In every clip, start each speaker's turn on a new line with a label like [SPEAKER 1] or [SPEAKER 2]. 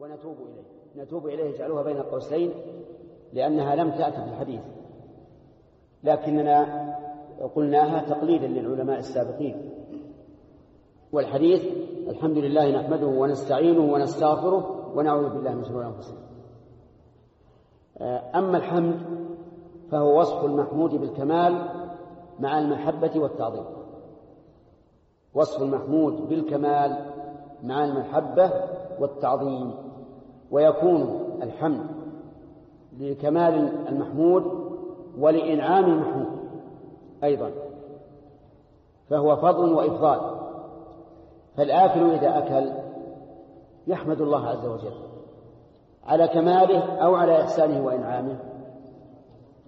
[SPEAKER 1] ونتوب إليه. نتوب إليه جعلوها بين قوسين لأنها لم تأتي في الحديث. لكننا قلناها تقليدا للعلماء السابقين. والحديث الحمد لله نحمده ونستعينه ونستغفره ونعوذ بالله من شرور أنفسنا. أما الحمد فهو وصف المحمود بالكمال مع المحبة والتعظيم. وصف المحمود بالكمال مع المحبة والتعظيم. ويكون الحمد لكمال المحمود ولإنعام المحمود أيضا فهو فضل وإفضال. فالآكل إذا أكل يحمد الله عز وجل على كماله أو على إحسانه وإنعامه.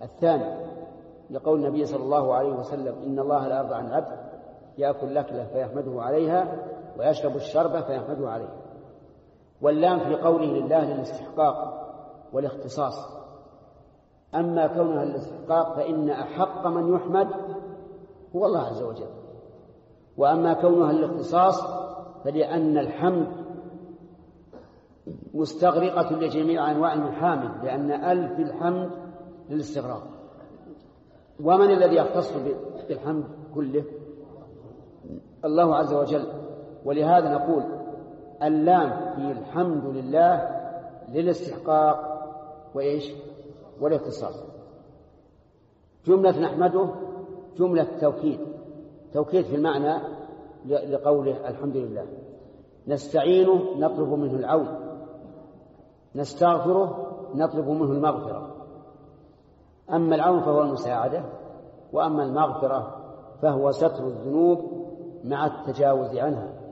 [SPEAKER 1] الثاني لقول النبي صلى الله عليه وسلم إن الله لا يرضى عن العبد يأكل الأكلة فيحمده عليها ويشرب الشربة فيحمده عليها. واللام في قوله لله للاستحقاق والاختصاص. أما كونها الاستحقاق فإن أحق من يحمد هو الله عز وجل. وأما كونها الاختصاص فلأن الحمد مستغرقة لجميع أنواع المحامد لأن ألف الحمد للاستغراق. ومن الذي يختص بالحمد كله؟ الله عز وجل. ولهذا نقول اللام في الحمد لله للاستحقاق وإيش؟ والاختصاص جملة نحمده جملة توكيد توكيد في المعنى لقوله الحمد لله. نستعينه نطلب منه العون. نستغفره نطلب منه المغفرة. أما العون فهو المساعدة وأما المغفرة فهو ستر الذنوب مع التجاوز عنها.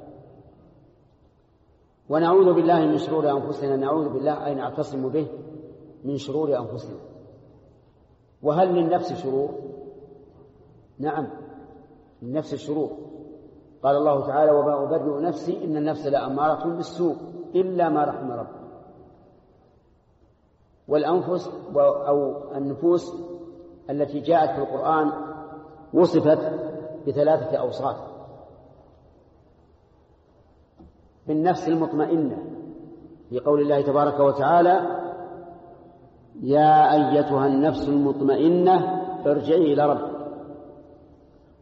[SPEAKER 1] ونعوذ بالله من شرور أنفسنا نعوذ بالله أي نعتصم به من شرور أنفسنا. وهل للنفس شرور؟ نعم للنفس شرور قال الله تعالى وما أبرئ نفسي إن النفس لأمارة بالسوء إلا ما رحم ربي. والأنفس أو النفوس التي جاءت في القرآن وصفت بثلاثة أوصاف. بالنفس المطمئنة. في قول الله تبارك وتعالى يا أيتها النفس المطمئنة ارجعي إلى ربك.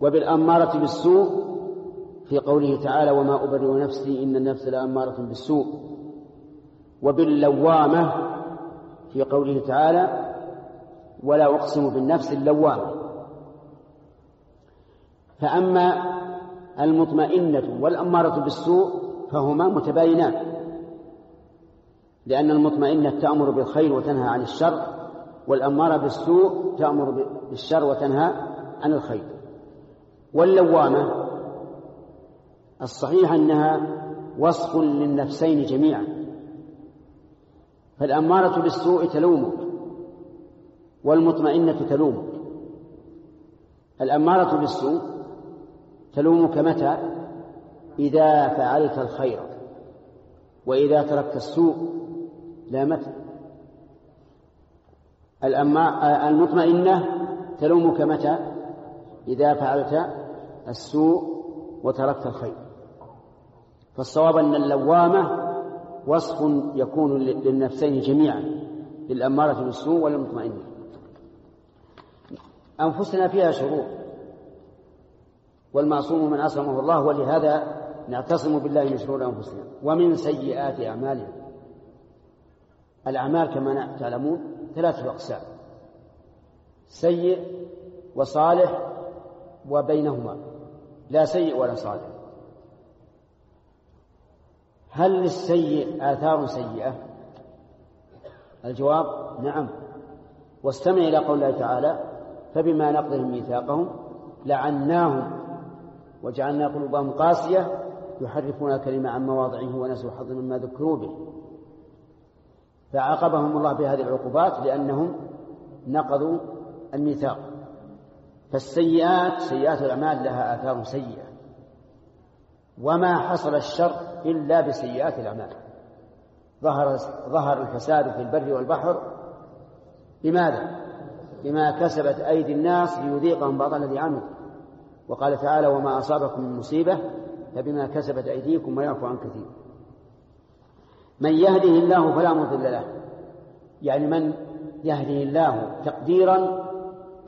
[SPEAKER 1] وبالأمارة بالسوء في قوله تعالى وما أبرئ نفسي إن النفس لأمارة بالسوء. وباللوامة في قوله تعالى ولا أقسم بالنفس اللوامة. فأما المطمئنة والأمارة بالسوء فهما متباينان لأن المطمئنة تأمر بالخير وتنهى عن الشر والأمارة بالسوء تأمر بالشر وتنهى عن الخير. واللوامة الصحيح أنها وصف للنفسين جميعا. فالأمارة بالسوء تلومك والمطمئنة تلومك. الأمارة بالسوء تلومك متى؟ إذا فعلت الخير وإذا تركت السوء لامته المطمئنة تلومك متى؟ إذا فعلت السوء وتركت الخير. فالصواب أن اللوامة وصف يكون للنفسين جميعا للأمارة بالسوء وللمطمئنة أنفسنا فيها شرور. والمعصوم من عصمه الله ولهذا نعتصم بالله من شرور أنفسنا ومن سيئات أعمالنا. الأعمال كما تعلمون ثلاثة أقسام سيء وصالح وبينهما لا سيء ولا صالح. هل للسيء آثار سيئة؟ الجواب نعم. واستمع إلى قول الله تعالى فبما نقضهم ميثاقهم لعناهم وجعلنا قلوبهم قاسية يحرفون الكلمة عن مواضعه ونسوا حظا مما ذكروا به. فعاقبهم الله بهذه العقوبات لأنهم نقضوا الميثاق. فالسيئات سيئات الأعمال لها آثار سيئة. وما حصل الشر إلا بسيئات الأعمال. ظهر ظهر الفساد في البر والبحر. بماذا؟ بما كسبت أيدي الناس ليذيقهم بعض الذي عملوا. وقال تعالى وما أصابكم من مصيبة فبما كسبت أيديكم ويعفو عن كثير. من يهده الله فلا مضل له. يعني من يهده الله تقديرا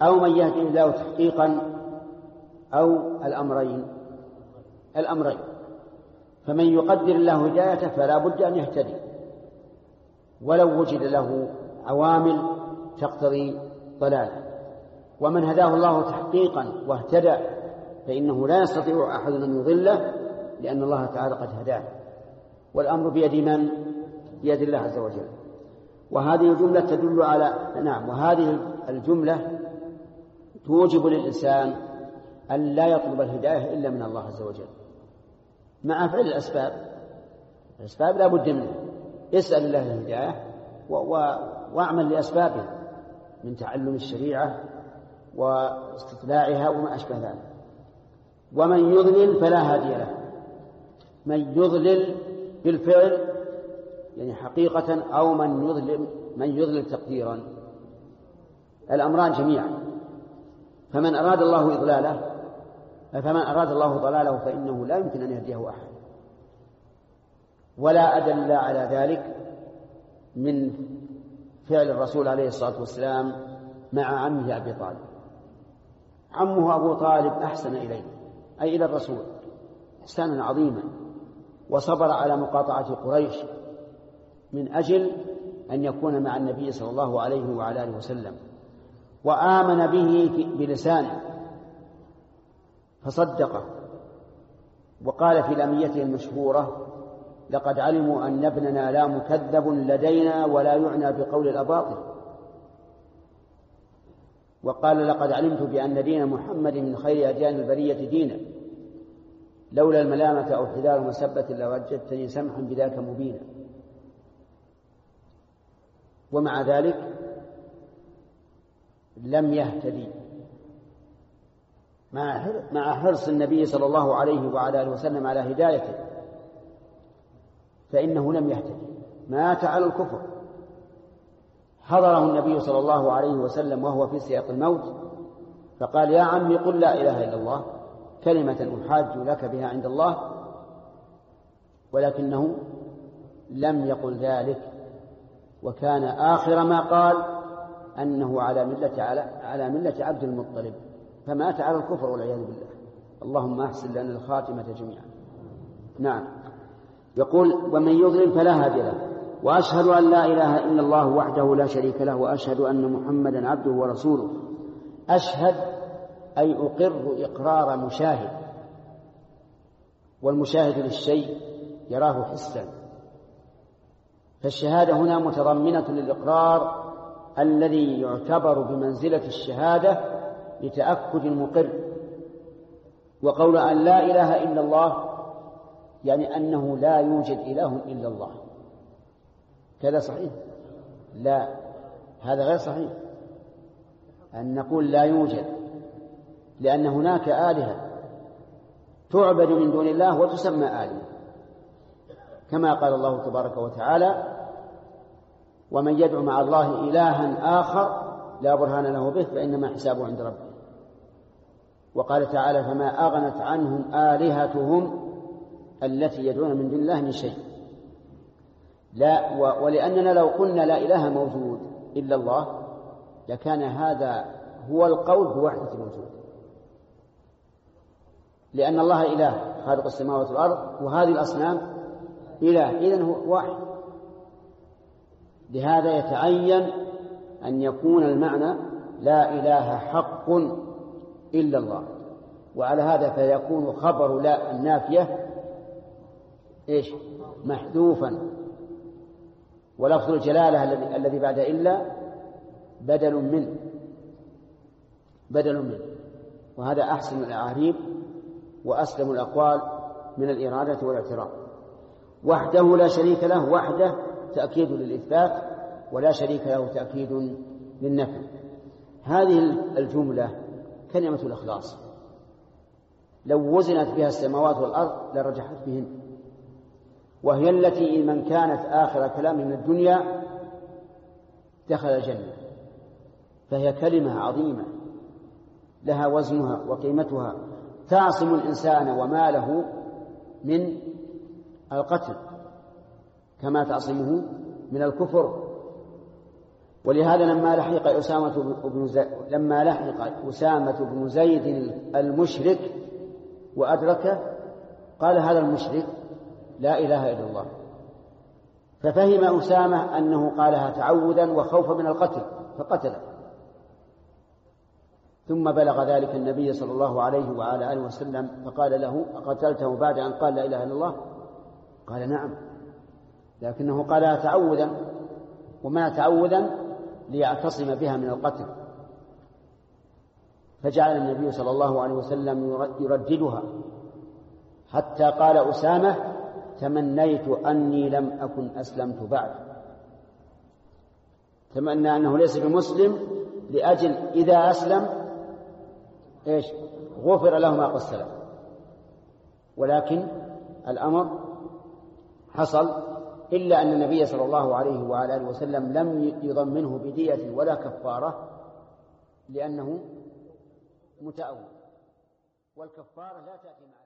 [SPEAKER 1] أو من يهده الله تحقيقا أو الأمرين. الأمرين. فمن يقدر الله هدايته فلا بد أن يهتدي. ولو وجد له عوامل تقتضي ضلاله. ومن هداه الله تحقيقا واهتدى فإنه لا يستطيع أحد أن يضله لأن الله تعالى قد هداه. والأمر بيد من؟ بيد الله عز وجل. وهذه الجملة تدل على نعم وهذه الجملة توجب للإنسان أن لا يطلب الهداية إلا من الله عز وجل. مع فعل الأسباب. الأسباب لا بد منها اسأل الله الهداية واعمل لأسبابها من تعلم الشريعة واستطلاعها وما أشبه ذلك. ومن يضلل فلا هادي له. من يضلل بالفعل يعني حقيقة أو من يضلل من يضلل تقديرا. الأمران جميعا. فمن أراد الله إضلاله فمن أراد الله ضلاله فإنه لا يمكن أن يهديه أحد. ولا أدل على ذلك من فعل الرسول عليه الصلاة والسلام مع عمه أبي طالب. عمه أبو طالب أحسن إليه. أي إلى الرسول إحسانا عظيما وصبر على مقاطعة قريش من أجل أن يكون مع النبي صلى الله عليه وعلى آله وسلم وآمن به بلسانه فصدقه وقال في لميته المشهورة لقد علموا أن ابننا لا مكذب لدينا ولا يعنى بقول الأباطل وقال لقد علمت بأن دين محمد من خير أديان البرية دينا لولا الملامة أو حذار مسبة لوجدتني سمحا بذاك مبينا. ومع ذلك لم يهتدي. مع حرص النبي صلى الله عليه وعلى آله وسلم على هدايته. فإنه لم يهتدي. مات على الكفر. حضره النبي صلى الله عليه وسلم وهو في سياق الموت. فقال يا عمي قل لا إله إلا الله. كلمة أحاج لك بها عند الله ولكنه لم يقل ذلك وكان آخر ما قال أنه على ملة على, على ملة عبد المطلب فمات على الكفر والعياذ بالله. اللهم أحسن لنا الخاتمة جميعا. نعم. يقول ومن يظلم فلا هادي له وأشهد أن لا إله إلا الله وحده لا شريك له وأشهد أن محمدا عبده ورسوله. أشهد أي أقر إقرار مشاهد والمشاهد للشيء يراه حسا. فالشهادة هنا متضمنة للإقرار الذي يعتبر بمنزلة الشهادة لتأكد المقر. وقول أن لا إله إلا الله يعني أنه لا يوجد إله إلا الله. كذا صحيح؟ لا هذا غير صحيح. أن نقول لا يوجد لأن هناك آلهة تعبد من دون الله وتسمى آلهة. كما قال الله تبارك وتعالى ومن يدعو مع الله إلها آخر لا برهان له به فإنما حسابه عند ربه. وقال تعالى فما أغنت عنهم آلهتهم التي يدعون من دون الله من شيء. لا ولأننا لو قلنا لا إله موجود إلا الله لكان هذا هو القول بوحدة الوجود لأن الله إله خالق السماوات والأرض وهذه الأصنام إله. إذن هو واحد. لهذا يتعين أن يكون المعنى لا إله حق إلا الله. وعلى هذا فيكون خبر لا النافية إيش؟ محذوفا. ولفظ الجلالة الذي بعد إلا بدل منه بدل منه وهذا أحسن الأعاريب وأسلم الأقوال من الإرادة والاعتراف. وحده لا شريك له وحده تأكيد للإثبات ولا شريك له تأكيد للنفي. هذه الجملة كلمة الإخلاص. لو وزنت بها السماوات والأرض لرجحت بهن. وهي التي من كانت آخر كلام من الدنيا دخل الجنة. فهي كلمة عظيمة. لها وزنها وقيمتها تعصم الإنسان وماله من القتل كما تعصمه من الكفر. ولهذا لما لحق أسامة بن زيد لما لحق أسامة بن زيد المشرك وأدركه قال هذا المشرك لا إله إلا الله. ففهم أسامة أنه قالها تعودا وخوفا من القتل فقتله. ثم بلغ ذلك النبي صلى الله عليه وعلى آله وسلم فقال له أقتلته بعد أن قال لا إله إلا الله؟ قال نعم. لكنه قالها تعودا وما تعودا ليعتصم بها من القتل. فجعل النبي صلى الله عليه وسلم يرددها. حتى قال أسامة تمنيت أني لم أكن أسلمت بعد. تمنى أنه ليس بمسلم لأجل إذا أسلم إيش؟ غفر له ما قد سلم ولكن الأمر حصل إلا أن النبي صلى الله عليه وعلى آله وسلم لم يضمنه بدية ولا كفارة لأنه متأول. والكفارة لا تأتي مع